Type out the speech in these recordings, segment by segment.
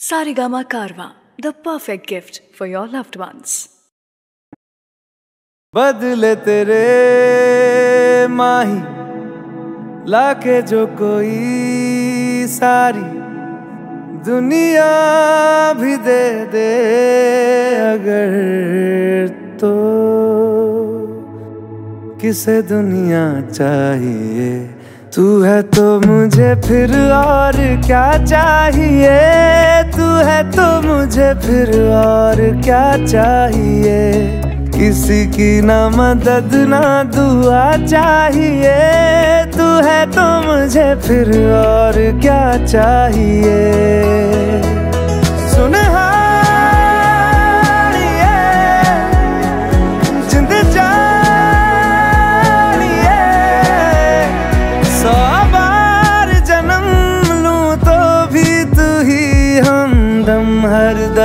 Sarigama Karwa, the perfect gift for your loved ones. बदले तेरे माही लाके जो कोई सारी दुनिया भी दे दे अगर तो किसे दुनिया चाहिए तू है तो मुझे फिर और क्या चाहिए? तू है तो मुझे फिर और क्या चाहिए? किसी की ना मदद, ना दुआ चाहिए। तू है तो मुझे फिर और क्या चाहिए?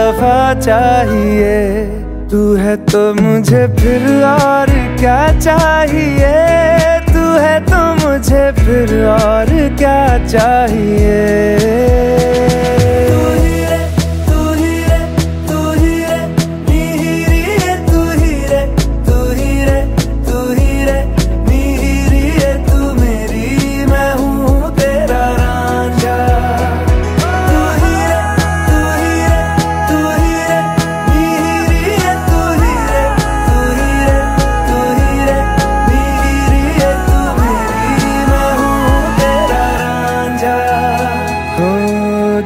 दफ़ा चाहिए। तू है तो मुझे फिर और क्या चाहिए? तू है तो मुझे फिर और क्या चाहिए?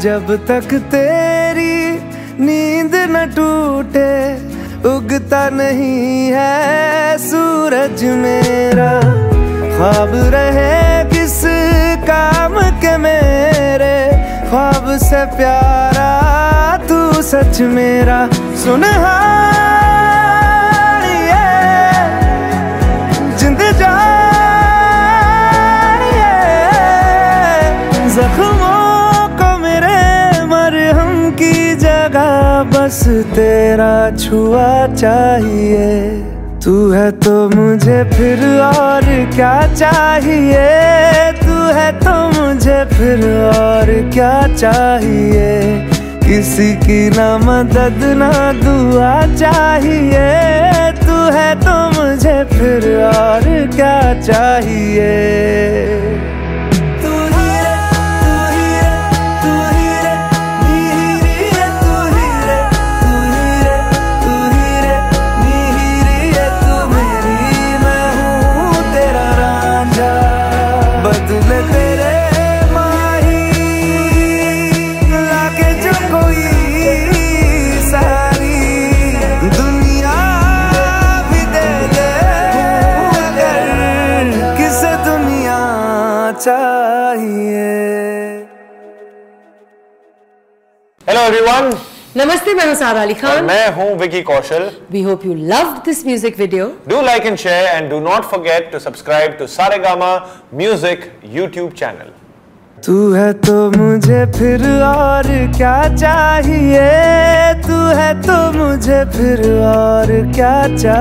जब तक तेरी नींद न टूटे, उगता नहीं है सूरज मेरा। ख्वाब रहे किस काम के मेरे, ख्वाब से प्यारा तू सच मेरा। सुन बस तेरा छुआ चाहिए। तू है तो मुझे फिर और क्या चाहिए? तू है तो मुझे फिर और क्या चाहिए? किसी की ना मदद, ना दुआ चाहिए। तू है तो मुझे फिर और क्या चाहिए? चाहिए। हेलो एवरीवन नमस्ते मैं हूँ सारा अली खान। मैं हूँ Vicky Kaushal. We hope you loved this music video do like and share and do not forget to subscribe to Saregama music YouTube channel तू है तो मुझे फिर और क्या चाहिए? तू है तो मुझे फिर और क्या चाहिए?